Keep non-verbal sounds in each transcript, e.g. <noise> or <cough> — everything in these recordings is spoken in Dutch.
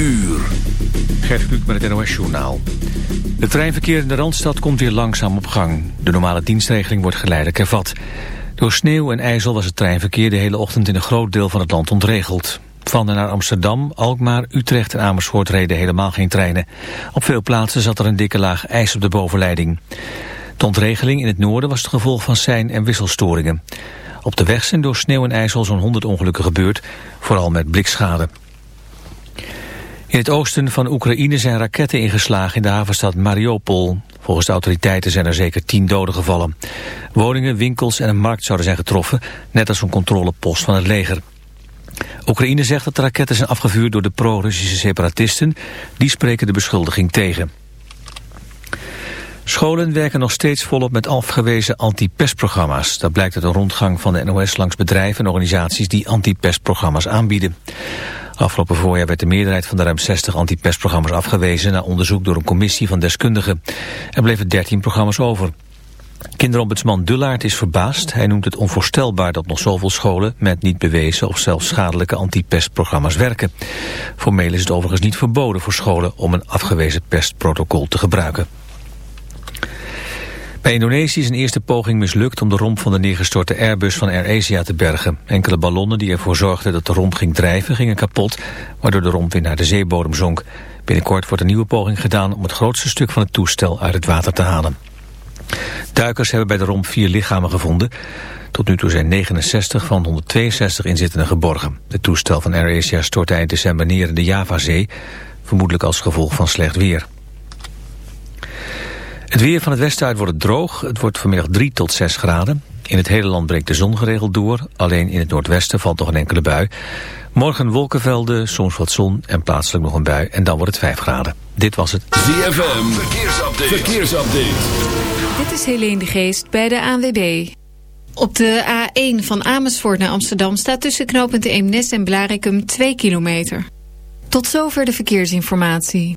Uur. Gert Kluk met het NOS Journaal. Het treinverkeer in de Randstad komt weer langzaam op gang. De normale dienstregeling wordt geleidelijk hervat. Door sneeuw en ijzel was het treinverkeer de hele ochtend in een groot deel van het land ontregeld. Van en naar Amsterdam, Alkmaar, Utrecht en Amersfoort reden helemaal geen treinen. Op veel plaatsen zat er een dikke laag ijs op de bovenleiding. De ontregeling in het noorden was het gevolg van sein- en wisselstoringen. Op de weg zijn door sneeuw en ijzel zo'n 100 ongelukken gebeurd, vooral met blikschade. In het oosten van Oekraïne zijn raketten ingeslagen in de havenstad Mariupol. Volgens de autoriteiten zijn er zeker tien doden gevallen. Woningen, winkels en een markt zouden zijn getroffen, net als een controlepost van het leger. Oekraïne zegt dat de raketten zijn afgevuurd door de pro-Russische separatisten. Die spreken de beschuldiging tegen. Scholen werken nog steeds volop met afgewezen anti-pestprogramma's. Dat blijkt uit een rondgang van de NOS langs bedrijven en organisaties die anti-pestprogramma's aanbieden. Afgelopen voorjaar werd de meerderheid van de ruim 60 anti-pestprogramma's afgewezen... na onderzoek door een commissie van deskundigen. Er bleven 13 programma's over. Kinderombudsman Dullaert is verbaasd. Hij noemt het onvoorstelbaar dat nog zoveel scholen... met niet bewezen of zelfs schadelijke anti-pestprogramma's werken. Formeel is het overigens niet verboden voor scholen... om een afgewezen pestprotocol te gebruiken. Bij Indonesië is een eerste poging mislukt om de romp van de neergestorte Airbus van AirAsia te bergen. Enkele ballonnen die ervoor zorgden dat de romp ging drijven gingen kapot, waardoor de romp weer naar de zeebodem zonk. Binnenkort wordt een nieuwe poging gedaan om het grootste stuk van het toestel uit het water te halen. Duikers hebben bij de romp vier lichamen gevonden. Tot nu toe zijn 69 van 162 inzittenden geborgen. Het toestel van AirAsia stortte eind december neer in de Javazee, vermoedelijk als gevolg van slecht weer. Het weer van het westen uit wordt het droog. Het wordt vanmiddag 3 tot 6 graden. In het hele land breekt de zon geregeld door. Alleen in het noordwesten valt nog een enkele bui. Morgen wolkenvelden, soms wat zon en plaatselijk nog een bui. En dan wordt het 5 graden. Dit was het ZFM. Verkeersupdate. Verkeersupdate. Dit is Helene de Geest bij de ANWB. Op de A1 van Amersfoort naar Amsterdam staat tussen knooppunt Eemnes en Blarikum 2 kilometer. Tot zover de verkeersinformatie.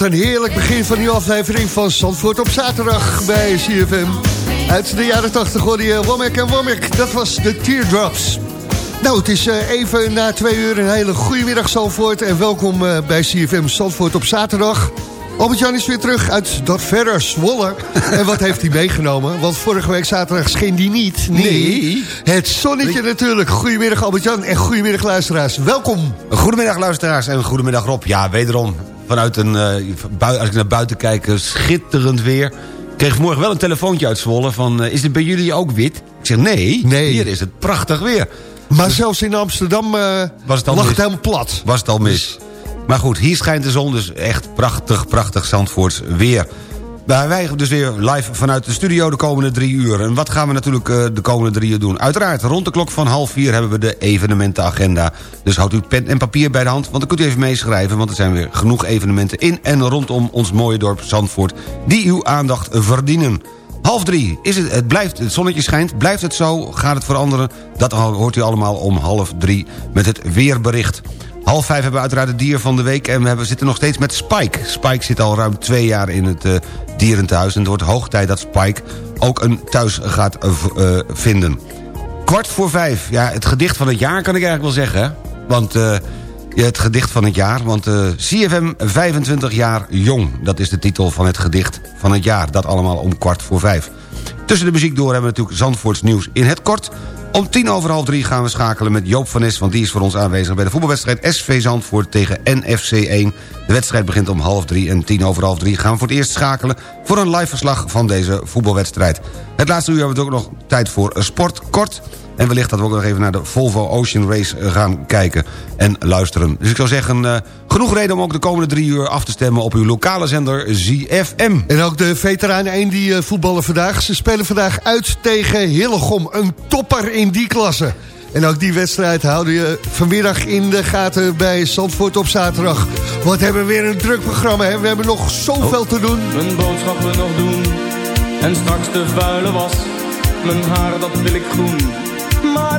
Wat een heerlijk begin van die aflevering van Zandvoort op zaterdag bij CFM. Uit de jaren 80 hoorde je Womack en Womack. Dat was de Teardrops. Nou, het is eh, even na twee uur een hele goede middag Zandvoort. En welkom eh, bij CFM Zandvoort op zaterdag. Albert-Jan is weer terug uit dat verder Zwolle. <laughs> en wat heeft hij meegenomen? Want vorige week zaterdag scheen die niet. Nee. Het zonnetje natuurlijk. Goedemiddag Albert-Jan en goedemiddag luisteraars. Welkom. Goedemiddag luisteraars en goedemiddag Rob. Ja, wederom vanuit een, eh, als ik naar buiten kijk, eh, schitterend weer. Ik kreeg vanmorgen wel een telefoontje uit Zwolle van... eh, is het bij jullie ook wit? Ik zeg nee, Nee. hier is het prachtig weer. Maar zelfs in Amsterdam Was het al lag mis? het helemaal plat. Was het al mis. Maar goed, hier schijnt de zon dus echt prachtig, prachtig Zandvoorts weer. Wij dus weer live vanuit de studio de komende drie uur. En wat gaan we natuurlijk eh, de komende drie uur doen? Uiteraard, rond de klok van half vier hebben we de evenementenagenda. Dus houdt u pen en papier bij de hand, want dan kunt u even meeschrijven... want er zijn weer genoeg evenementen in en rondom ons mooie dorp Zandvoort... die uw aandacht verdienen. Half drie, is het, het, blijft, het zonnetje schijnt, blijft het zo, gaat het veranderen? Dat hoort u allemaal om half drie met het weerbericht. Half vijf hebben we uiteraard het dier van de week... en we hebben, zitten nog steeds met Spike. Spike zit al ruim twee jaar in het eh dierentehuis... en het wordt hoog tijd dat Spike ook een thuis gaat eh, vinden. Kwart voor vijf, ja, het gedicht van het jaar kan ik eigenlijk wel zeggen. Want eh, het gedicht van het jaar, want eh, CFM 25 jaar jong... dat is de titel van het gedicht van het jaar. Dat allemaal om kwart voor vijf. Tussen de muziek door hebben we natuurlijk Zandvoorts nieuws in het kort. Om tien over half drie gaan we schakelen met Joop van Nes... want die is voor ons aanwezig bij de voetbalwedstrijd SV Zandvoort tegen NFC 1. De wedstrijd begint om half drie en tien over half drie... gaan we voor het eerst schakelen voor een live verslag van deze voetbalwedstrijd. Het laatste uur hebben we ook nog tijd voor sport kort... En wellicht dat we ook nog even naar de Volvo Ocean Race eh, gaan kijken en luisteren. Dus ik zou zeggen, eh, genoeg reden om ook de komende drie uur af te stemmen... op uw lokale zender ZFM. En ook de veteranen 1 die eh, voetballen vandaag. Ze spelen vandaag uit tegen Hillegom. Een topper in die klasse. En ook die wedstrijd houden je vanmiddag in de gaten bij Zandvoort op zaterdag. Wat hebben we weer een druk programma. Hè? We hebben nog zoveel te doen. Mijn boodschappen nog doen En straks de vuile was Mijn haar dat wil ik groen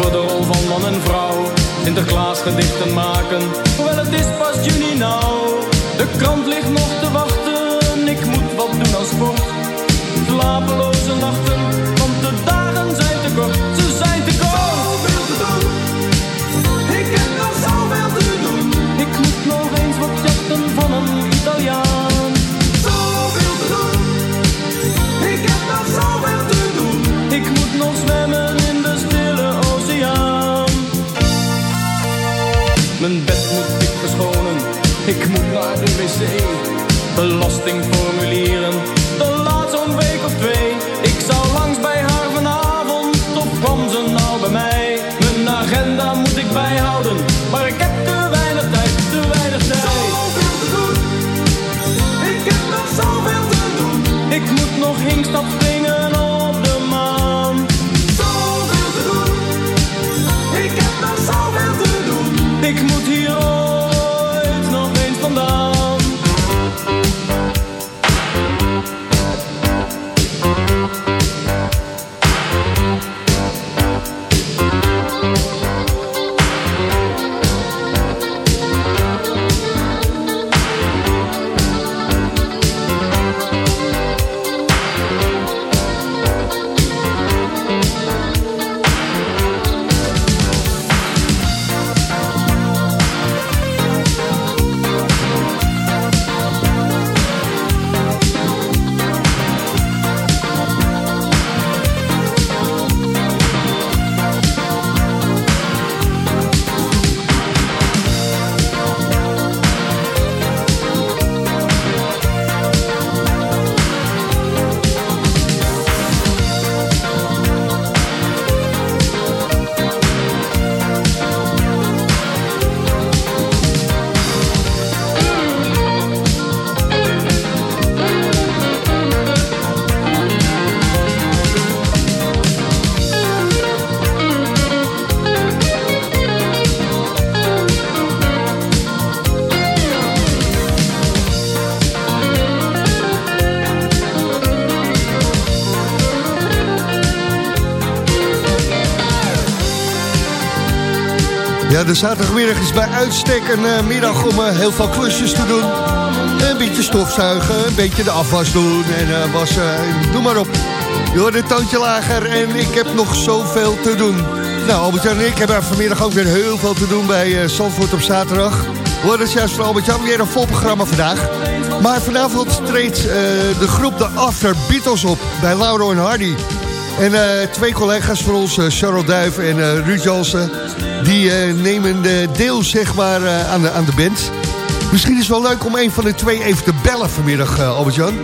over de rol van man en vrouw. Sinterklaas gedichten maken, hoewel het is pas juni nou. De krant ligt nog te wachten, ik moet wat doen aan sport. Slapeloze nachten, wc. Belastingformulieren. De zaterdagmiddag is bij uitstek een eh, middag om eh, heel veel klusjes te doen. Een beetje stofzuigen, een beetje de afwas doen en eh, wassen, doe maar op. Je een toontje lager en ik heb nog zoveel te doen. Nou, Albert-Jan en ik hebben vanmiddag ook weer heel veel te doen bij uh, Zandvoort op zaterdag. We hoorden het juist van Albert-Jan, weer een vol programma vandaag. Maar vanavond treedt de groep de After Beatles op bij Lauro en Hardy. En twee collega's van ons, eh, Charles Duif en Ruud Jansen... die eh, nemen de deel zeg maar, eh, aan, de, aan de band. Misschien is het wel leuk om een van de twee even te bellen vanmiddag, eh, Albert-Jan.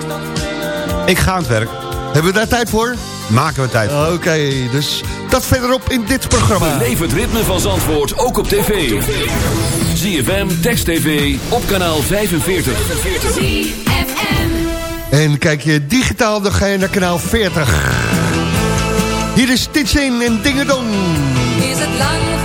Ik ga aan het werk. Hebben we daar tijd voor? Maken we tijd. Oké, dus dat verderop in dit programma. Beleef het ritme van Zandvoort ook op tv. ZFM, Text TV, op kanaal 45. En kijk je digitaal, dan ga je naar kanaal 40. Hier is Titsin en Dingedong. Is het lang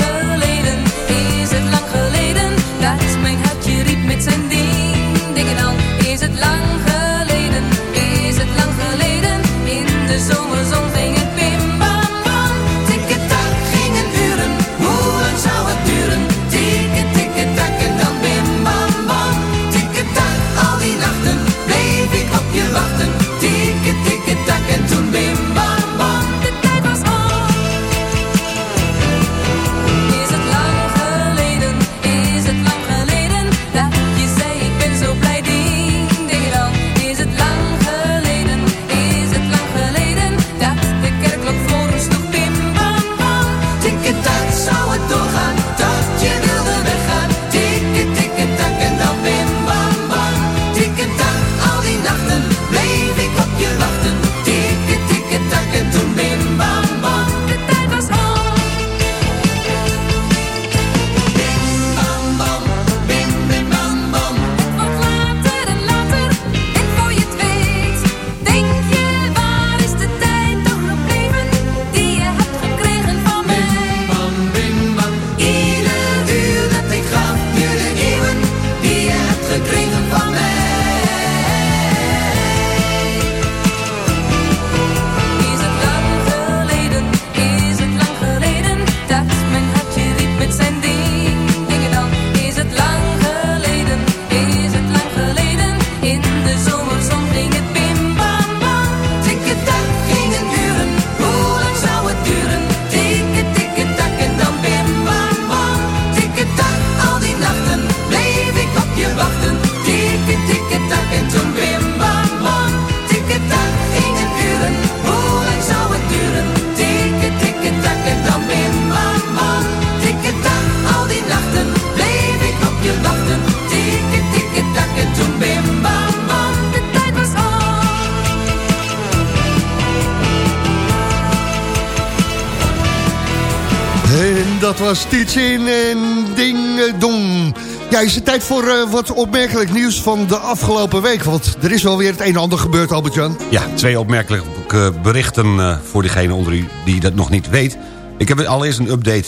was Titsin en Dingedong. Ja, is het tijd voor eh, wat opmerkelijk nieuws van de afgelopen week? Want er is wel weer het een en ander gebeurd, Albert-Jan. Ja, twee opmerkelijke berichten eh, voor diegene onder u die dat nog niet weet. Ik heb allereerst een update.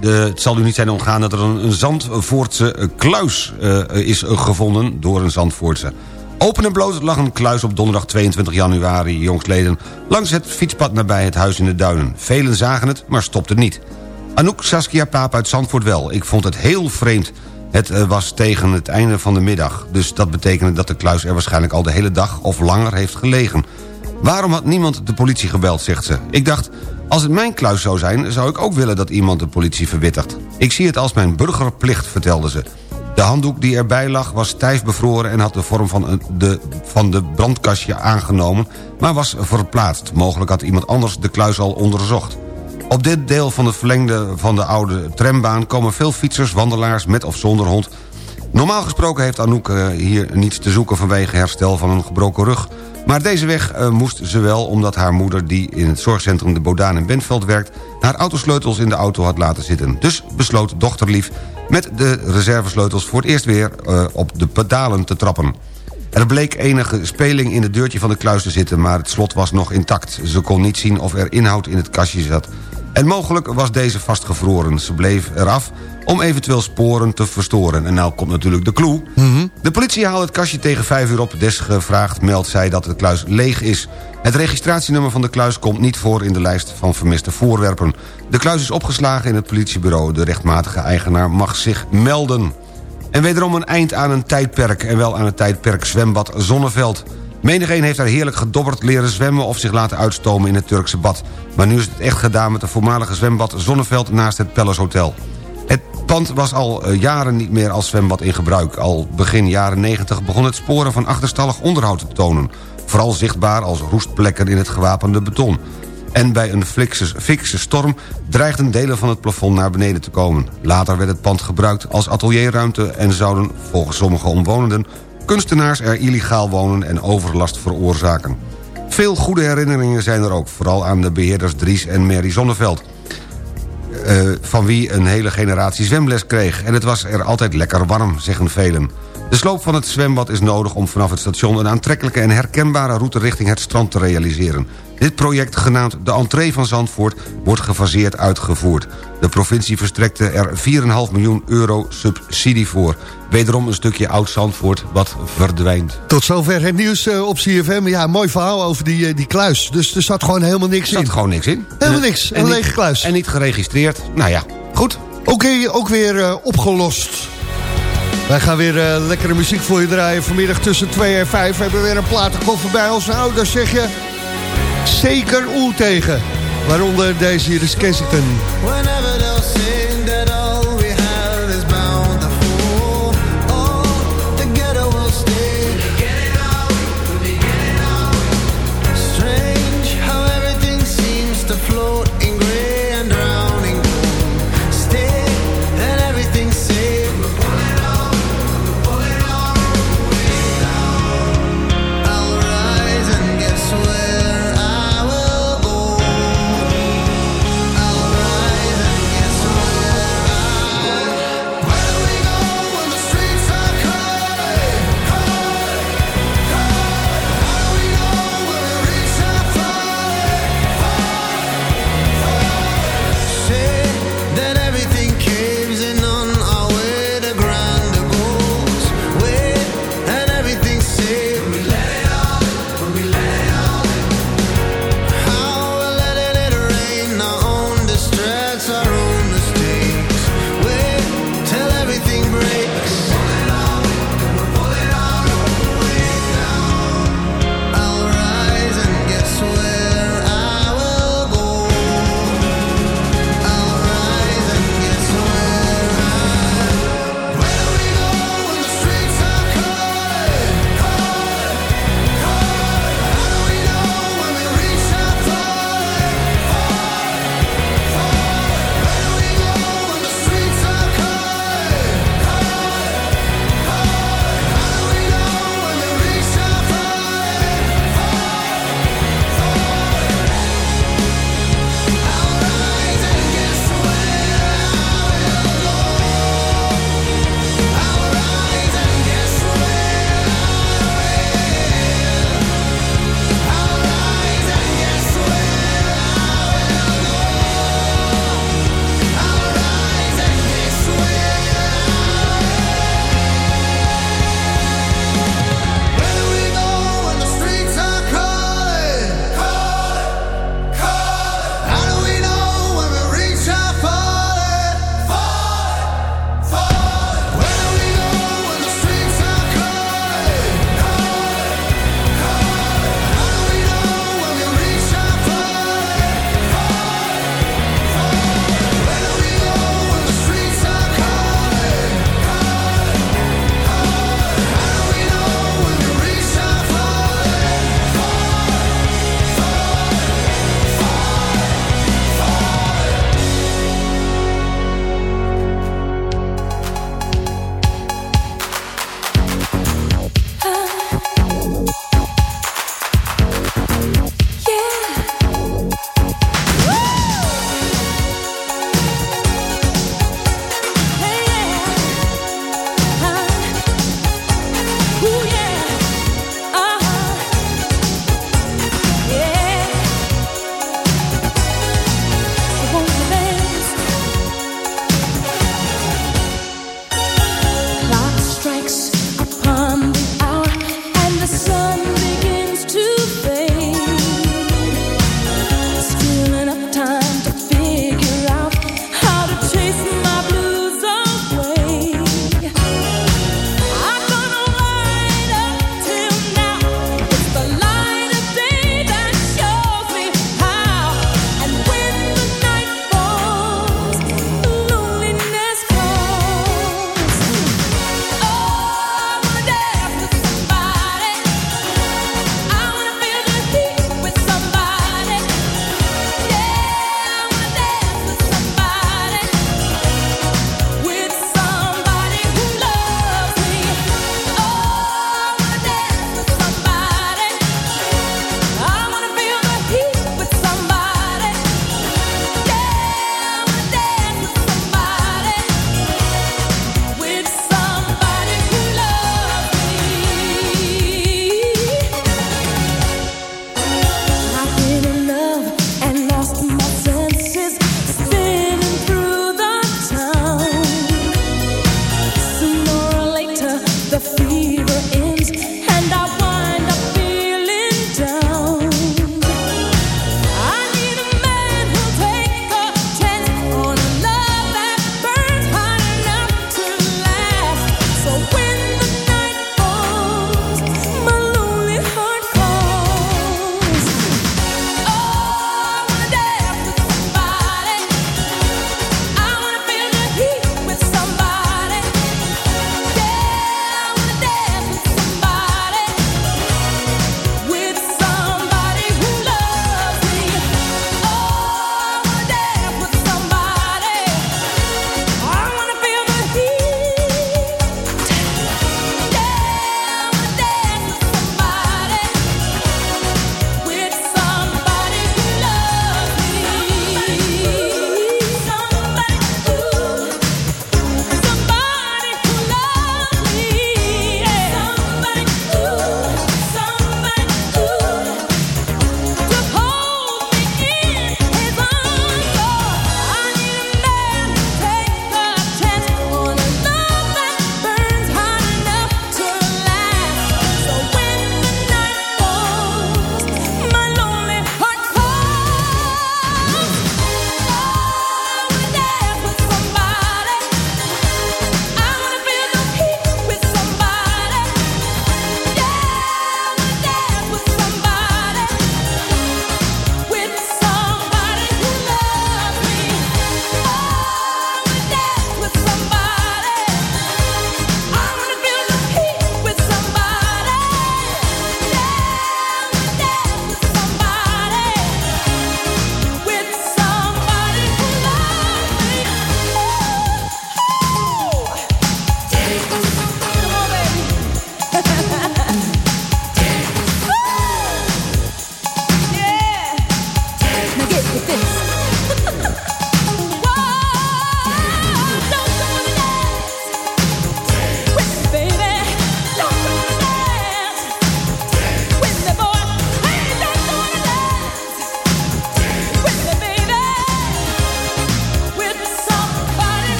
Het zal u niet zijn ontgaan dat er een, Zandvoortse kluis eh, is gevonden door een Zandvoortse. Open en bloot lag een kluis op donderdag 22 januari jongstleden... langs het fietspad nabij het huis in de Duinen. Velen zagen het, maar stopten niet. Anouk Saskia Paap uit Zandvoort wel. Ik vond het heel vreemd. Het eh, was tegen het einde van de middag. Dus dat betekende dat de kluis er waarschijnlijk al de hele dag of langer heeft gelegen. Waarom had niemand de politie gebeld, zegt ze. Ik dacht, als het mijn kluis zou zijn... zou ik ook willen dat iemand de politie verwittigt. Ik zie het als mijn burgerplicht, vertelde ze. De handdoek die erbij lag was stijf bevroren... en had de vorm van, de, van de brandkastje aangenomen... maar was verplaatst. Mogelijk had iemand anders de kluis al onderzocht. Op dit deel van het verlengde van de oude trambaan... komen veel fietsers, wandelaars met of zonder hond... Normaal gesproken heeft Anouk eh, hier niets te zoeken vanwege herstel van een gebroken rug. Maar deze weg eh, moest ze wel omdat haar moeder... die in het zorgcentrum de Bodaan in Bentveld werkt... haar autosleutels in de auto had laten zitten. Dus besloot dochterlief met de reservesleutels voor het eerst weer eh, op de pedalen te trappen. Er bleek enige speling in het deurtje van de kluis te zitten... maar het slot was nog intact. Ze kon niet zien of er inhoud in het kastje zat. En mogelijk was deze vastgevroren. Ze bleef eraf om eventueel sporen te verstoren. En nou komt natuurlijk de clue. De politie haalt het kastje tegen 5 uur op. Desgevraagd meldt zij dat de kluis leeg is. Het registratienummer van de kluis komt niet voor in de lijst van vermiste voorwerpen. De kluis is opgeslagen in het politiebureau. De rechtmatige eigenaar mag zich melden. En wederom een eind aan een tijdperk... en wel aan het tijdperk zwembad Zonneveld. Menigeen heeft daar heerlijk gedobberd leren zwemmen... of zich laten uitstomen in het Turkse bad. Maar nu is het echt gedaan met de voormalige zwembad Zonneveld... naast het Palace Hotel. Het pand was al eh, jaren niet meer als zwembad in gebruik. Al begin jaren 90 begon het sporen van achterstallig onderhoud te tonen. Vooral zichtbaar als roestplekken in het gewapende beton. En bij een fikse, fikse storm dreigden delen van het plafond naar beneden te komen. Later werd het pand gebruikt als atelierruimte... en zouden, volgens sommige omwonenden... kunstenaars er illegaal wonen en overlast veroorzaken. Veel goede herinneringen zijn er ook... vooral aan de beheerders Dries en Mary Zonneveld... eh, van wie een hele generatie zwemles kreeg. En het was er altijd lekker warm, zeggen velen. De sloop van het zwembad is nodig om vanaf het station... een aantrekkelijke en herkenbare route richting het strand te realiseren. Dit project, genaamd de entree van Zandvoort... wordt gefaseerd uitgevoerd. De provincie verstrekte er 4,5 miljoen euro subsidie voor. Wederom een stukje oud-Zandvoort wat verdwijnt. Tot zover het nieuws eh, op CFM. Ja, mooi verhaal over die, eh, die kluis. Dus er zat gewoon helemaal niks Er in. zat gewoon niks in. Helemaal niks, en een niet- lege kluis. En niet geregistreerd. Nou ja, goed. Oké, ook weer eh, opgelost. Wij gaan weer lekkere muziek voor je draaien. Vanmiddag tussen 2 en 5 hebben we weer een platenkoffer bij ons. Nou, daar zeg je zeker oe tegen. Waaronder deze hier is Kensington.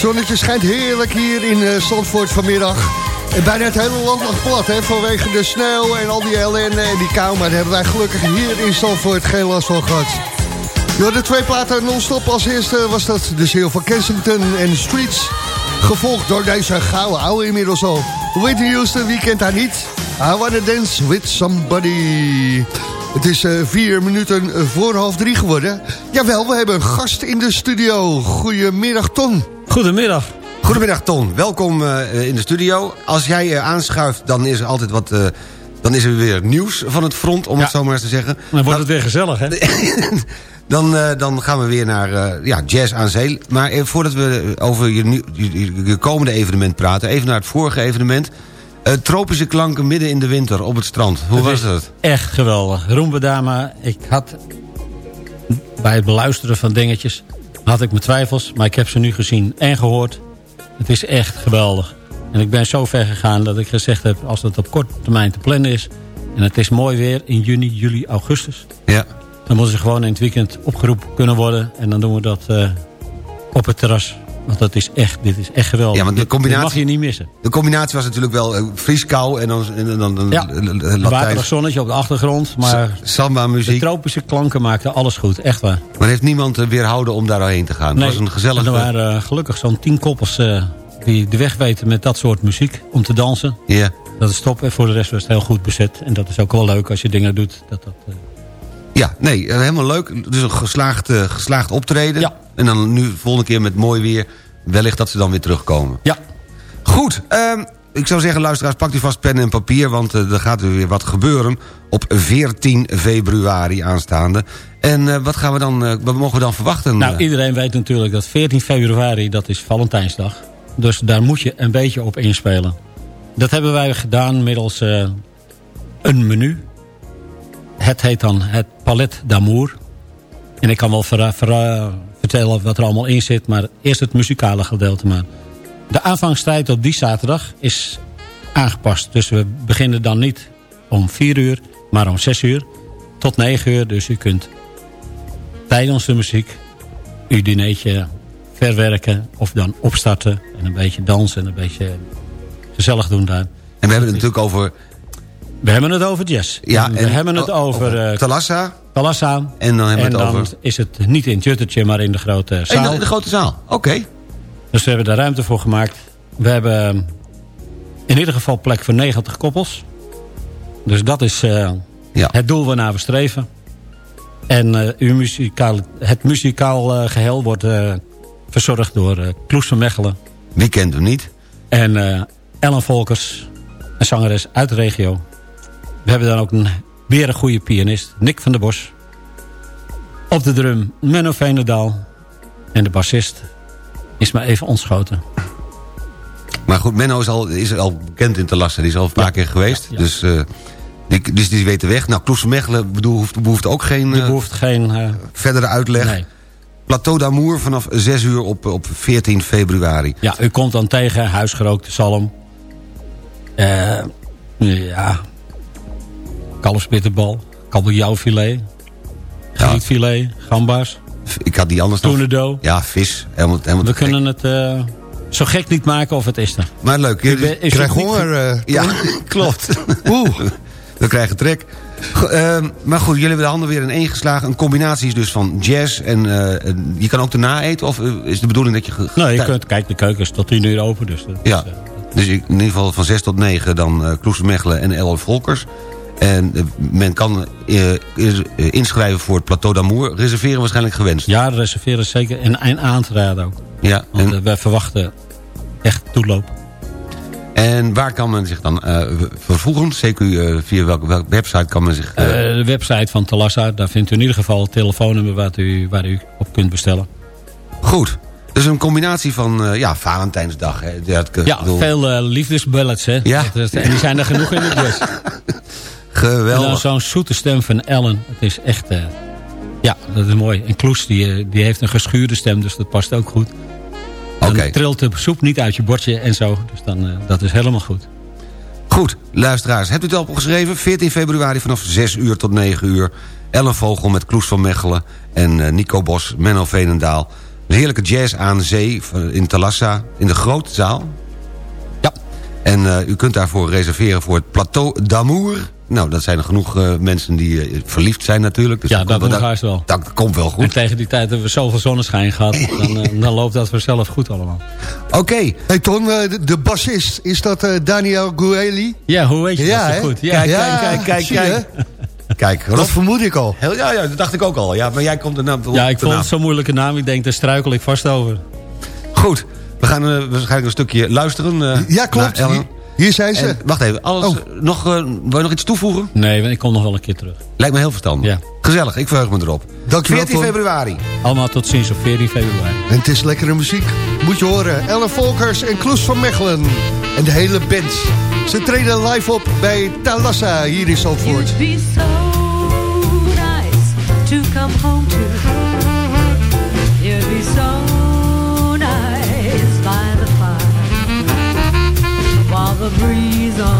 Zonnetje schijnt heerlijk hier in eh, Zandvoort vanmiddag. En bijna het hele land lag plat, hè, vanwege de sneeuw en al die ellende en die kou. Maar daar hebben wij gelukkig hier in Zandvoort geen last van gehad. Door de twee platen non-stop als eerste was dat de ziel van Kensington en Streets. Gevolgd door deze gouden oude inmiddels al. Whitney Houston, wie kent haar niet? I wanna dance with somebody. Het is eh, vier minuten voor half drie geworden. Jawel, we hebben een gast in de studio. Goedemiddag, Ton. Goedemiddag. Goedemiddag Ton, welkom eh, in de studio. Als jij eh, aanschuift, dan is er altijd wat... eh, dan is er weer nieuws van het front, om Ja. het zo maar eens te zeggen. Dan wordt het weer gezellig, hè? <laughs> Dan, dan gaan we weer naar ja, Jazz aan Zee. Maar voordat we over je, je, je komende evenement praten... even naar het vorige evenement. Tropische klanken midden in de winter op het strand. Hoe Het was het? Echt geweldig. Roembedama, ik had bij het beluisteren van dingetjes... had ik mijn twijfels, maar ik heb ze nu gezien en gehoord. Het is echt geweldig. En ik ben zo ver gegaan dat ik gezegd heb... als het op korte termijn te plannen is... en het is mooi weer in juni, juli, augustus... Ja. dan moeten ze gewoon in het weekend opgeroepen kunnen worden. En dan doen we dat eh, op het terras. Want dat is echt, dit is echt geweldig. Ja, want de combinatie- mag je niet missen. De combinatie was natuurlijk wel eh, vrieskou en dan, en dan, dan Ja, eh, Een waterig zonnetje op de achtergrond. Maar Samba de muziek. tropische klanken maakten alles goed. Echt waar. Maar heeft niemand eh, weerhouden om daar doorheen te gaan. Nee, Het was een gezellig... Er waren eh, gelukkig zo'n tien koppels eh, die de weg weten met dat soort muziek om te dansen. Ja. Dat is top. En voor de rest was het heel goed bezet. En dat is ook wel leuk als je dingen doet. Dat dat, eh, Ja, nee, eh, helemaal leuk. Dus een geslaagd, eh, geslaagd optreden. Ja. En dan nu volgende keer met mooi weer. Wellicht dat ze dan weer terugkomen. Ja. Goed, ehm, ik zou zeggen luisteraars, pak u vast pen en papier... want eh, er gaat weer wat gebeuren op 14 februari aanstaande. En eh, wat gaan we dan, eh, wat mogen we dan verwachten? Nou, iedereen weet natuurlijk dat 14 februari, dat is Valentijnsdag. Dus daar moet je een beetje op inspelen. Dat hebben wij gedaan middels een menu. Het heet dan het Palet d'Amour. En ik kan wel verra- verra- vertellen wat er allemaal in zit... maar eerst het muzikale gedeelte maar. De aanvangstijd op die zaterdag is aangepast. Dus we beginnen dan niet om 4 uur, maar om 6 uur tot 9 uur. Dus u kunt tijdens de muziek uw dinertje verwerken of dan opstarten en een beetje dansen en een beetje gezellig doen daar. en we hebben het natuurlijk over... We hebben het over jazz. Ja, En we en- hebben het o- over eh Talassa. Talassa. En dan hebben we en het dan over... is het niet in het juttertje, maar in de grote zaal. in de grote zaal, oké. Dus we hebben daar ruimte voor gemaakt. We hebben eh, in ieder geval plek voor 90 koppels. Dus dat is eh, Ja. het doel waarnaar we streven. En eh, uw muzikaal, het muzikaal eh, geheel wordt verzorgd door Kloes van Mechelen. Wie kent hem niet? En Ellen Volkers, een zangeres uit de regio. We hebben dan ook een, weer een goede pianist, Nick van der Bos. Op de drum Menno Veenendaal. En de bassist is maar even ontschoten. Maar goed, Menno is al, is al bekend in Talassa. Die is al een paar Ja. keer geweest. Ja, ja. Dus, eh, die, dus die weet de weg. Nou, Kloes Mechelen bedoel, hoeft, behoeft ook geen Die eh, behoeft geen... eh, verdere uitleg. nee. Plateau d'Amour vanaf 6 uur op, op 14 februari. Ja, u komt dan tegen huisgerookte zalm. Eh, ja. Kalfsbitterbal. Kabeljauwfilet. Grietfilet. Gamba's. Ik had die anders nog... Tournedo. Ja, vis. Helemaal, helemaal We kunnen het eh, zo gek niet maken of het is er. Maar leuk. Je, is Krijg het niet honger. eh, ja, <laughs> klopt. <laughs> Oeh. We krijgen trek. Ehm, maar goed, jullie hebben de handen weer in één geslagen. Een combinatie is dus van jazz en... eh, je kan ook erna eten? Of is de bedoeling dat je... Nou, je kunt, kijk, de keuken is tot 10 uur open. Dus is, Ja, dus in ieder geval van 6 tot 9 dan eh Kloes Mechelen en Ellen Volkers. En eh, men kan eh, eh, inschrijven voor het Plateau d'Amour. Reserveren waarschijnlijk gewenst. ja, reserveren is zeker. En, en aan te raden ook. Ja, Want en, wij verwachten echt toeloop. en waar kan men zich dan eh, vervoegen? Zeker eh, via welke, welke website kan men zich... de website van Talassa, daar vindt u in ieder geval het telefoonnummer waar u, waar u op kunt bestellen. Goed. Dus een combinatie van ja, Valentijnsdag. Hè. Ja, het- ik Ja, bedoel, veel liefdesballads, hè? Ja. Dat en die zijn er genoeg in de jazz. <laughs> Geweldig. zo'n zoete stem van Ellen. Het is echt... eh, ja, dat is mooi. En Kloes, die, eh, die heeft een geschuurde stem, dus dat past ook goed. Dan trilt de soep niet uit je bordje en zo. Dus dan, eh, dat is helemaal goed. Goed, luisteraars. Hebt u het al opgeschreven? 14 februari vanaf 6 uur tot 9 uur. Ellen Vogel met Kloes van Mechelen. En Nico Bos, Menno Veenendaal. Een heerlijke jazz aan zee in Talassa, in de grote zaal. Ja. En u kunt daarvoor reserveren voor het Plateau d'Amour. Nou, dat zijn er genoeg eh, mensen die eh, verliefd zijn natuurlijk. Dus Ja, komt dat wel- nog haast wel. Dat komt wel En goed. tegen die tijd hebben we zoveel zonneschijn gehad. <laughs> Dan, eh, dan loopt dat vanzelf goed allemaal. Oké. Hey Ton, de, de bassist, is dat eh, Daniel Gueli? Ja, hoe weet je Ja, dat zo goed? Ja, Kijk, Ja, kijk, kijk, kijk, kijk. Kijk, Rob. Dat vermoed ik al. Heel, ja, ja, dat dacht ik ook al. Ja, maar jij komt ja ik vond naam. het zo'n moeilijke naam. Ik denk, daar struikel ik vast over. Goed, we gaan eh, waarschijnlijk een stukje luisteren. eh, Ja, klopt. naar Ellen. Hier, zijn ze. En, wacht even, alles, Oh. nog, eh, wil je nog iets toevoegen? Nee, want ik kom nog wel een keer terug. Lijkt me heel verstandig. Ja. Gezellig, ik verheug me erop. Dankjewel, 14 Ton. februari. Allemaal tot ziens op 14 februari. En het is lekkere muziek. Moet je horen. Ellen Volkers en Kloes van Mechelen. En de hele band. Ze treden live op bij Talassa hier in Zandvoort. Be so nice to come home to. a breeze on.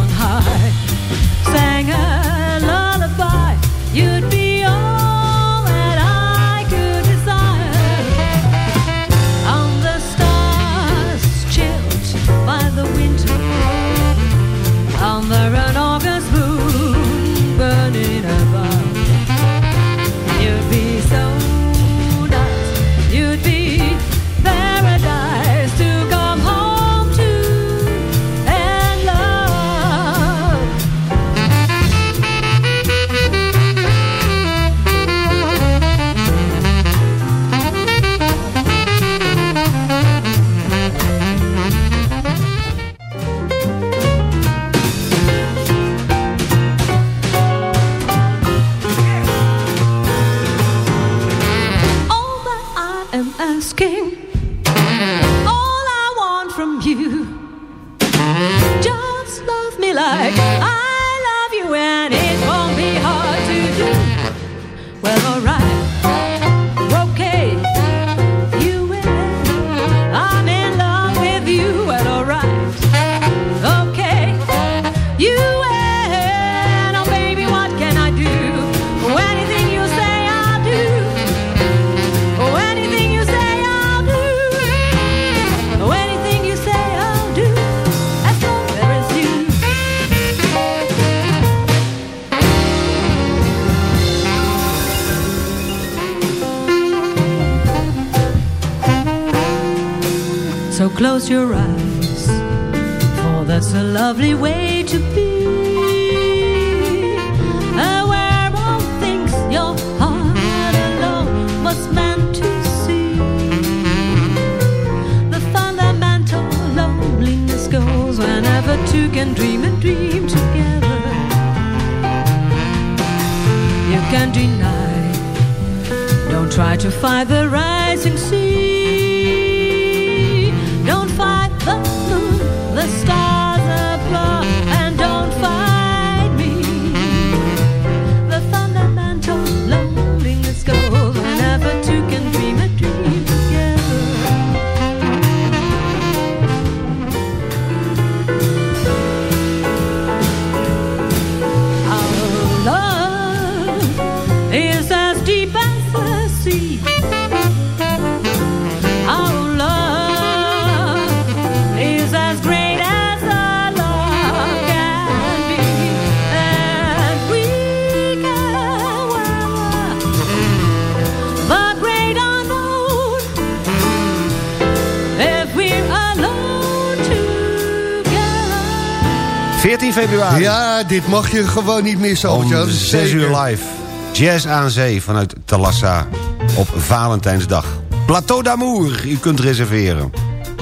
So close your eyes, for that's a lovely way to be. Where all things your heart alone was meant to see. The fundamental loneliness goes whenever two can dream and dream together. You can deny, don't try to fight the rising sea. 14 februari. Ja, dit mag je gewoon niet missen, Om Albert-Jan. 6 Zeker. uur live. Jazz aan zee vanuit Talassa op Valentijnsdag. Plateau d'Amour, u kunt reserveren.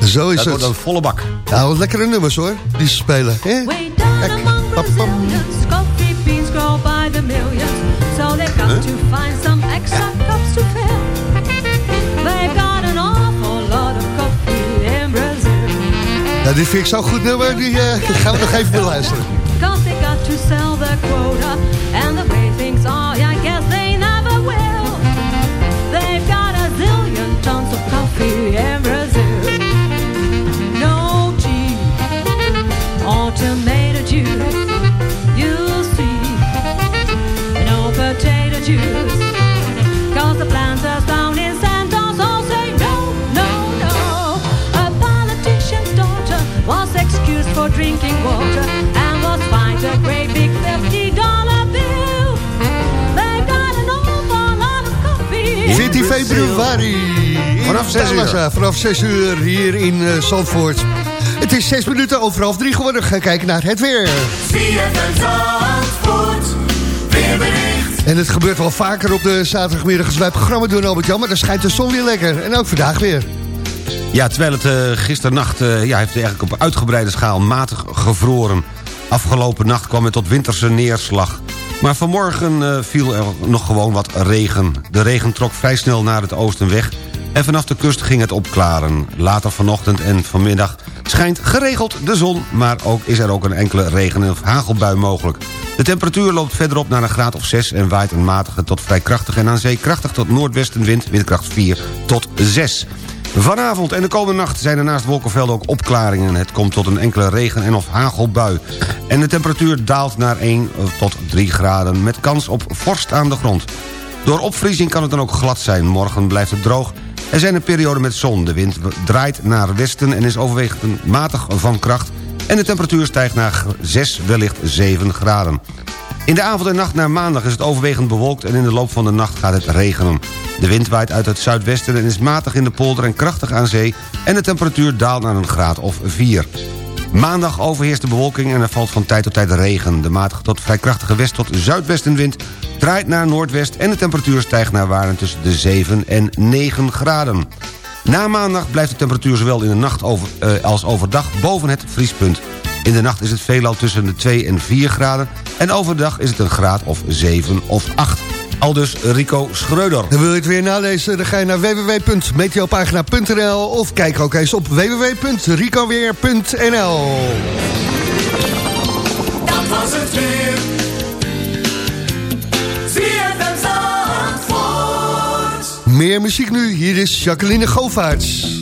Zo is Dat wordt een het. volle bak. Nou, wat lekkere nummers hoor, die ze spelen. hè? Way down Kijk, among pap, pap. Brazilians, Ja, dit vind ik zo'n goed nummer, die eh, gaan we nog even beluisteren. Cause they got to sell their quota. And the way things are, drinking water and was a great big $50 bill. They got of coffee. 14 februari. Vanaf 6 uur. Eh, 6 uur hier in uh, Zandvoort. Het is 6 minuten over half 3 geworden. Ga kijken naar het weer. En het gebeurt wel vaker op de zaterdagmiddag als wij programma doen, Albert Jan. Maar dan schijnt de zon weer lekker. En ook vandaag weer. Ja, terwijl het eh gisternacht eh, ja, heeft eigenlijk op uitgebreide schaal matig gevroren. Afgelopen nacht kwam het tot winterse neerslag. Maar vanmorgen eh, viel er nog gewoon wat regen. De regen trok vrij snel naar het oosten weg... en vanaf de kust ging het opklaren. Later vanochtend en vanmiddag schijnt geregeld de zon... maar ook is er ook een enkele regen- of hagelbui mogelijk. De temperatuur loopt verderop naar een graad of 6... en waait een matige tot vrij krachtige en aan zee krachtig tot noordwestenwind... windkracht 4 tot 6. Vanavond en de komende nacht zijn er naast wolkenvelden ook opklaringen. Het komt tot een enkele regen- en of hagelbui. En de temperatuur daalt naar 1 tot 3 graden... met kans op vorst aan de grond. Door opvriezing kan het dan ook glad zijn. Morgen blijft het droog. Er zijn een periode met zon. De wind draait naar westen en is overwegend matig van kracht... en de temperatuur stijgt naar 6, wellicht 7 graden. In de avond en nacht naar maandag is het overwegend bewolkt... en in de loop van de nacht gaat het regenen. De wind waait uit het zuidwesten en is matig in de polder en krachtig aan zee... en de temperatuur daalt naar een graad of 4. Maandag overheerst de bewolking en er valt van tijd tot tijd regen. De matige tot vrij krachtige west- tot zuidwestenwind draait naar noordwest... en de temperatuur stijgt naar waarden tussen de 7 en 9 graden. Na maandag blijft de temperatuur zowel in de nacht over, eh, als overdag boven het vriespunt. In de nacht is het veelal tussen de 2 en 4 graden... en overdag is het een graad of 7 of 8. Aldus Rico Schreuder. Dan wil je het weer nalezen, dan ga je naar www.meteopagina.nl of kijk ook eens op www.ricoweer.nl Dat was het weer. Meer muziek nu, hier is Jacqueline Govaerts.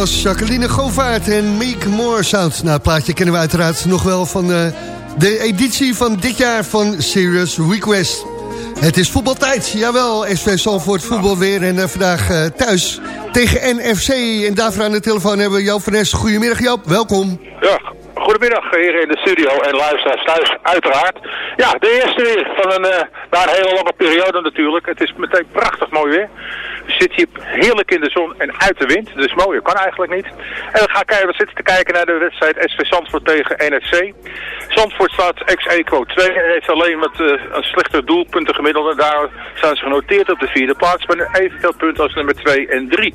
Was Jacqueline Govaert en Make More Sound. Nou, het plaatje kennen we uiteraard nog wel van eh, de editie van dit jaar van Serious Request. Het is voetbaltijd, jawel, SV Zalvoort voetbal weer en eh, vandaag eh, thuis tegen NFC. En daarvoor aan de telefoon hebben we Joop van. Goedemiddag Joop, welkom. Ja, goedemiddag hier in de studio en luisteraars thuis, uiteraard. Ja, de eerste weer van een, eh, na een hele lange periode natuurlijk. Het is meteen prachtig mooi weer. Zitten hier heerlijk in de zon en uit de wind, dus mooier kan eigenlijk niet. En we gaan kijken, we zitten te kijken naar de wedstrijd SV Zandvoort tegen NSC. Zandvoort staat ex-equo 2 en heeft alleen met eh, een slechter doelpunten gemiddeld. En daar zijn ze genoteerd op de vierde plaats met evenveel punten als nummer 2 en 3.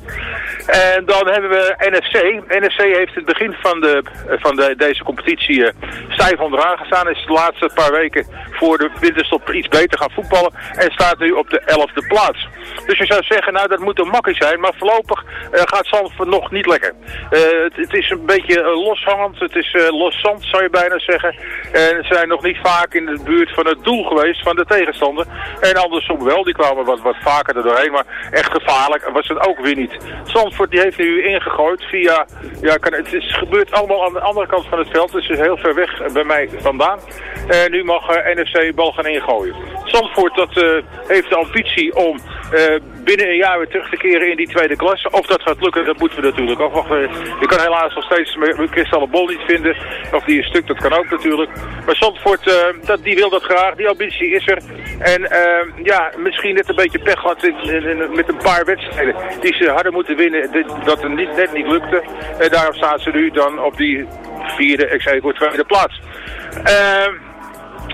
En dan hebben we NFC. NFC heeft het begin van, de, eh, van de, deze competitie eh, stijf onderaan gestaan. Is de laatste paar weken voor de winterstop iets beter gaan voetballen. En staat nu op de 11e plaats. Dus je zou zeggen, nou dat moet een makkie zijn. Maar voorlopig eh, gaat Zandvoort nog niet lekker. Eh, het, het is een beetje eh, loshangend. Het is eh, los zand zou je bijna zeggen. En ze zijn nog niet vaak in de buurt van het doel geweest van de tegenstander. En andersom wel. Die kwamen wat, wat vaker er doorheen. Maar echt gevaarlijk was het ook weer niet. Zandvoort die heeft nu ingegooid via... Ja, kan, het is gebeurt allemaal aan de andere kant van het veld. Dus is heel ver weg bij mij vandaan. En nu mag NFC bal gaan ingooien. Zandvoort dat, heeft de ambitie om binnen een jaar weer terug te keren in die tweede klasse. Of dat gaat lukken, dat moeten we natuurlijk afwachten. Je kan helaas nog steeds mijn kristallen bol niet vinden. Of die is stuk, dat kan ook natuurlijk. Maar Zandvoort, eh, dat, die wil dat graag. Die ambitie is er. En eh, ja, misschien net een beetje pech gehad met een paar wedstrijden die ze hadden moeten winnen. Dat het niet, net niet lukte. En daarom staan ze nu dan op die vierde, ik zei tweede plaats.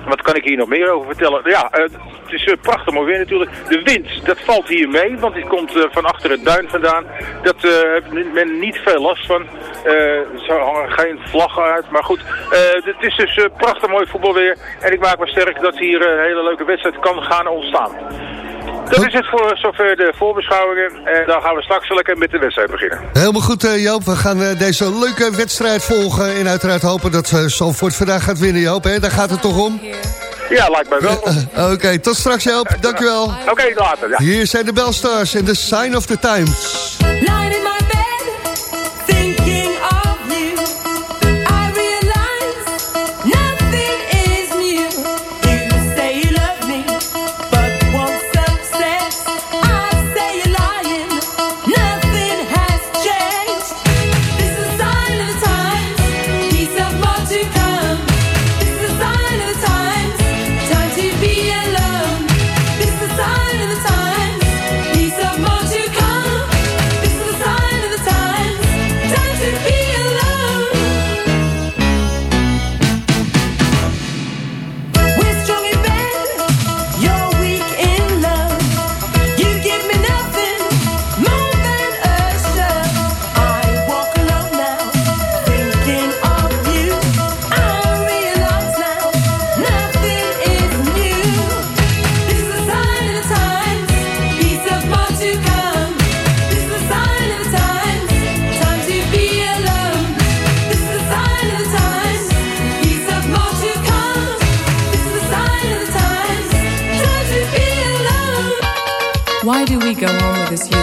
Wat kan ik hier nog meer over vertellen? Ja, eh, het is eh, prachtig mooi weer natuurlijk. De wind, dat valt hier mee, want die komt eh, van achter het duin vandaan. Dat heeft men niet veel last van. Er hangen geen vlaggen uit, maar goed. het is dus prachtig mooi voetbalweer. En ik maak me sterk dat hier een hele leuke wedstrijd kan gaan ontstaan. Dat is het voor zover de voorbeschouwingen. En dan gaan we straks lekker met de wedstrijd beginnen. Helemaal goed eh, Joop, we gaan eh, deze leuke wedstrijd volgen. En uiteraard hopen dat uh, Zalvoort vandaag gaat winnen Joop. Hè? Daar gaat het toch om? Ja, lijkt mij wel. Oké, Oké, tot straks Joop, dankjewel. later. Ja. Hier zijn de Belstars en The Sign of the Times.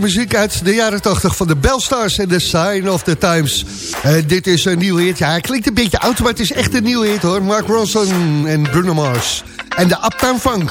muziek uit de jaren 80 van de Bellstars en The Sign of the Times. Eh, dit is een nieuw hit. Ja, hij klinkt een beetje oud, maar het is echt een nieuw hit hoor. Mark Ronson en Bruno Mars. En de Uptown Funk.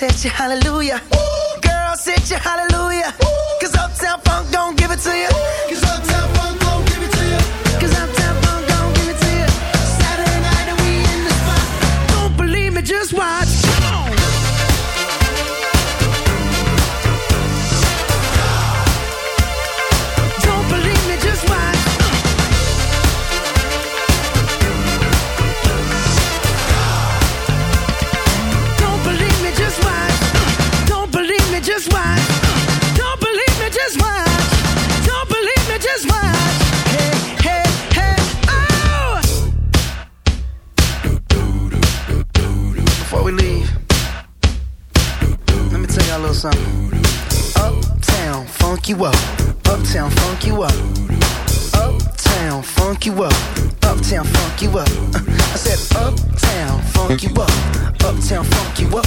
Hit you, hallelujah. girl. hit you, hallelujah. Cause Uptown Funk don't give it to you. You up. Uptown, funk you up. Uptown, funk you up. Uptown, funk you up. <laughs> I said, Uptown, funk you up. Uptown, funk you up.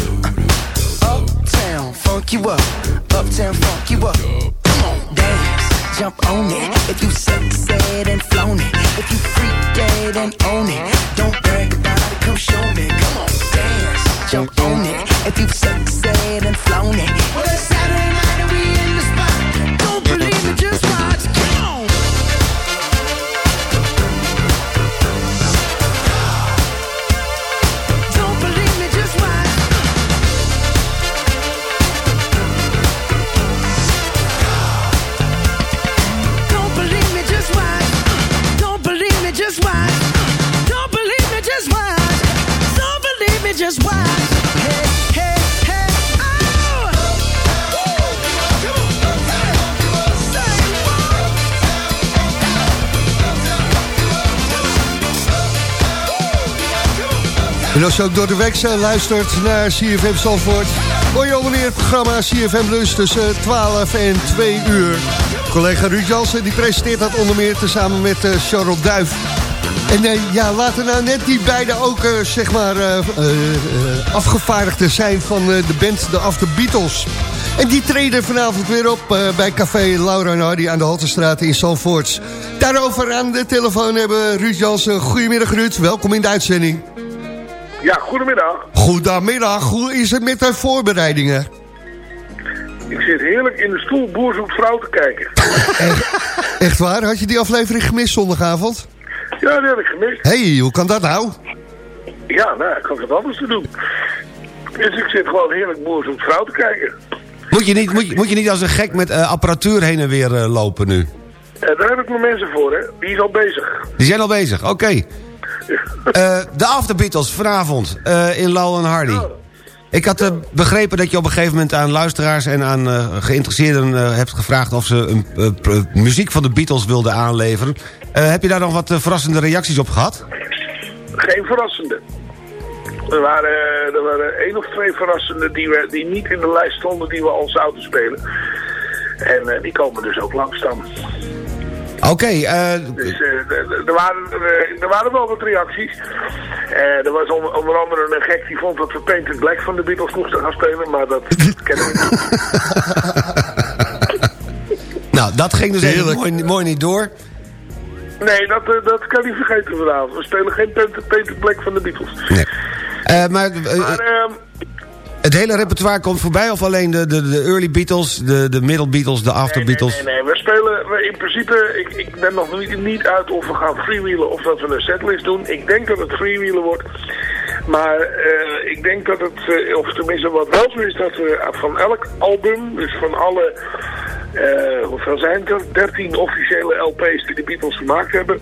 Uptown, funk you up. Uptown, funk you up. Come on, dance, jump on it. If you succeed and flown it. If you freak dead and own it. Als ook door de week eh, luistert naar CFM Zandvoort... hoor je alweer het programma CFM Lunch tussen 12 en 2 uur. Collega Ruud Jansen die presenteert dat onder meer tezamen met eh Charles Duif. En eh, ja, laten nou net die beiden ook zeg maar afgevaardigden zijn van de band The After Beatles. En die treden vanavond weer op bij Café Laura en Hardy aan de Haltestraat in Zandvoort. Daarover aan de telefoon hebben Ruud Jansen. Goedemiddag Ruud, welkom in de uitzending. Ja, goedemiddag. Goedemiddag, hoe is het met de voorbereidingen? Ik zit heerlijk in de stoel Boer zoekt vrouw te kijken. <laughs> Echt waar, had je die aflevering gemist zondagavond? Ja, die heb ik gemist. Hé, hey, hoe kan dat nou? Ja, nou, ik had wat anders te doen. Dus ik zit gewoon heerlijk Boer zoekt vrouw te kijken. Moet je niet, moet je, moet je niet als een gek met eh, apparatuur heen en weer eh, lopen nu? Eh, daar heb ik mijn mensen voor, hè. Die is al bezig. Die zijn al bezig, oké. De After Beatles vanavond eh, in Lowell en Hardy. Ik had eh, begrepen dat je op een gegeven moment aan luisteraars... en aan eh, geïnteresseerden eh, hebt gevraagd... of ze een, eh, muziek van de Beatles wilden aanleveren. Eh, heb je daar nog wat eh, verrassende reacties op gehad? Geen verrassende. Er waren, eh, er waren één of twee verrassende die, we, die niet in de lijst stonden die we al zouden spelen. En eh, die komen dus ook langs dan. Oké, eh, Dus eh, er, waren, er, er waren wel wat reacties. Eh, er was onder, onder andere een gek die vond dat we Painted Black van de Beatles moesten gaan spelen, maar dat <laughs> kennen we niet. <laughs> nou, dat ging dus even mooi, mooi niet door. Nee, dat, eh, dat kan je vergeten vanavond. We spelen geen Painted, Black van de Beatles. Eh, maar eh, Maar ehm, het hele repertoire komt voorbij... of alleen de, de, de early Beatles, de, de middle Beatles, de after Beatles? Nee, nee, we spelen we in principe, ik, ik ben nog niet, niet uit of we gaan freewheelen of dat we een setlist doen. Ik denk dat het freewheelen wordt. Maar eh, ik denk dat het, eh, of tenminste wat wel zo is, dat we van elk album, dus van alle, eh, hoeveel zijn het er? 13 officiële LP's die de Beatles gemaakt hebben.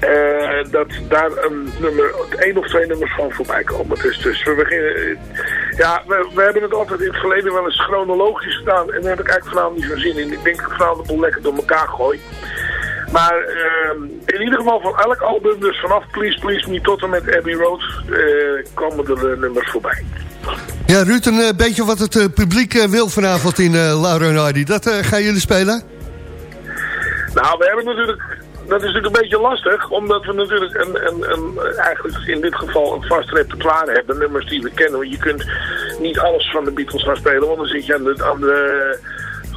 Eh, dat daar een nummer, één of twee nummers van voorbij komen. Dus, dus we beginnen. eh, Ja, we, we hebben het altijd in het verleden wel eens chronologisch gedaan. En daar heb ik eigenlijk vanavond niet zo'n zin in. Ik denk dat ik vanavond de boel lekker door elkaar gooi. Maar ehm, in ieder geval van elk album, dus vanaf Please Please Me tot en met Abbey Road, eh, komen er eh, nummers voorbij. Ja, Ruud, een eh, beetje wat het eh, publiek eh, wil vanavond in uh, Laura en Hardy. Dat eh, gaan jullie spelen? Nou, we hebben natuurlijk, dat is natuurlijk een beetje lastig, omdat we natuurlijk een, een, een, eigenlijk in dit geval een vast repertoire hebben, nummers die we kennen. Je kunt niet alles van de Beatles gaan spelen, want dan zit je aan de, aan de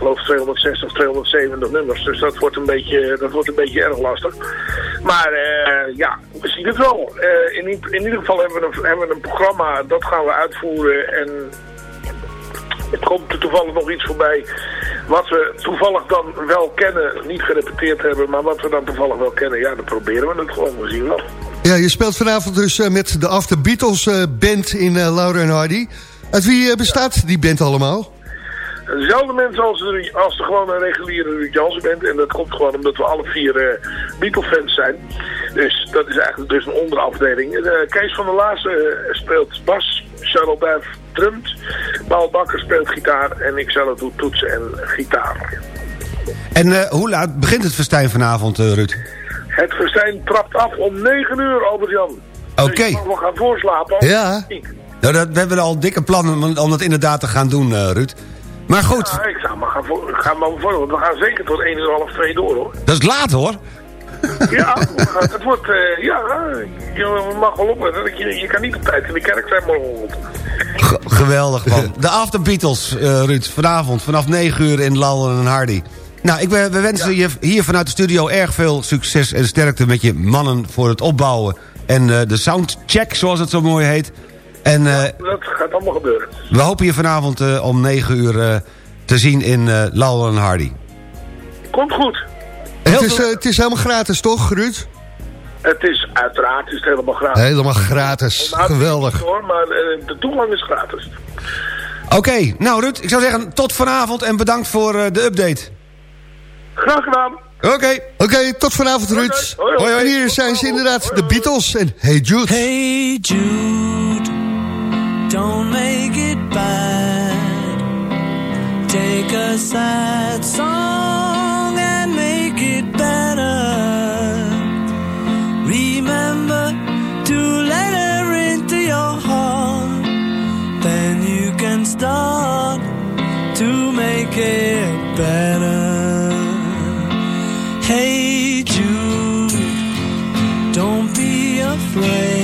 geloof 260 of 270 nummers. Dus dat wordt een beetje, dat wordt een beetje erg lastig. Maar eh, ja, we zien het wel. Eh, in, in ieder geval hebben we, een, hebben we een programma, dat gaan we uitvoeren en er komt er toevallig nog iets voorbij wat we toevallig dan wel kennen, niet gerepeteerd hebben, maar wat we dan toevallig wel kennen, ja, dan proberen we het gewoon, we zien wel. Ja, je speelt vanavond dus eh, met de After Beatles eh, band in eh, Laura en Hardy. Uit wie bestaat die band allemaal? Dezelfde mensen als de, als de gewone reguliere Ruud Jansen band. En dat komt gewoon omdat we alle vier eh Beatle-fans zijn. Dus dat is eigenlijk dus een onderafdeling. Eh, Kees van der Laas speelt bas, Charles Duif drumt, Paul Bakker speelt gitaar en ik zelf doe toetsen en gitaar. En eh, hoe laat begint het festijn vanavond, eh, Ruud? Het festijn trapt af om 9 uur, Albert-Jan. Oké. Dus wel gaan voorslapen. Ja. Nou, dat, we hebben al dikke plannen om, om dat inderdaad te gaan doen, eh, Ruud. Maar goed, Ja, ik zou maar gaan, voor, ga maar voor, want we gaan zeker tot 1 uur half 2 door hoor. dat is laat hoor. <laughs> Ja, gaan- het wordt, eh, ja, je mag wel opletten. Je, je kan niet op tijd in de kerk zijn morgenochtend. G- geweldig man. De After Beatles, eh, Ruud, vanavond vanaf 9 uur in Lallen en Hardy. Nou, ik, we, we wensen je hier vanuit de studio erg veel succes en sterkte met je mannen voor het opbouwen. En eh, de soundcheck, zoals het zo mooi heet. En eh, Dat gaat allemaal gebeuren. we hopen je vanavond eh, om 9 uur eh, te zien in eh Lallen en Hardy. Komt goed. Het is, eh, het is helemaal gratis, toch, Ruud? Het is uiteraard is het helemaal gratis. Helemaal gratis. Geweldig. niet Hoor, maar eh, de toegang is gratis. Oké, nou Ruud, ik zou zeggen tot vanavond en bedankt voor eh, de update. Graag gedaan. Oké. Oké, tot vanavond, Ruud. Hoi, hier zijn ze inderdaad, de Beatles en Hey Jude. Hey Jude, don't make it bad. Take a sad song start to make it better. Hey Jude, don't be afraid.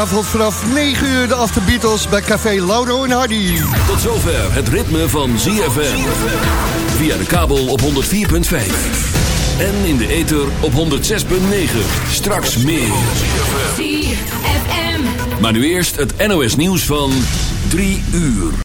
Vanavond vanaf 9 uur de After Beatles bij Café Lauro en Hardy. Tot zover het ritme van ZFM. Via de kabel op 104.5. En in de ether op 106.9. Straks meer. ZFM. Maar nu eerst het NOS nieuws van 3 uur.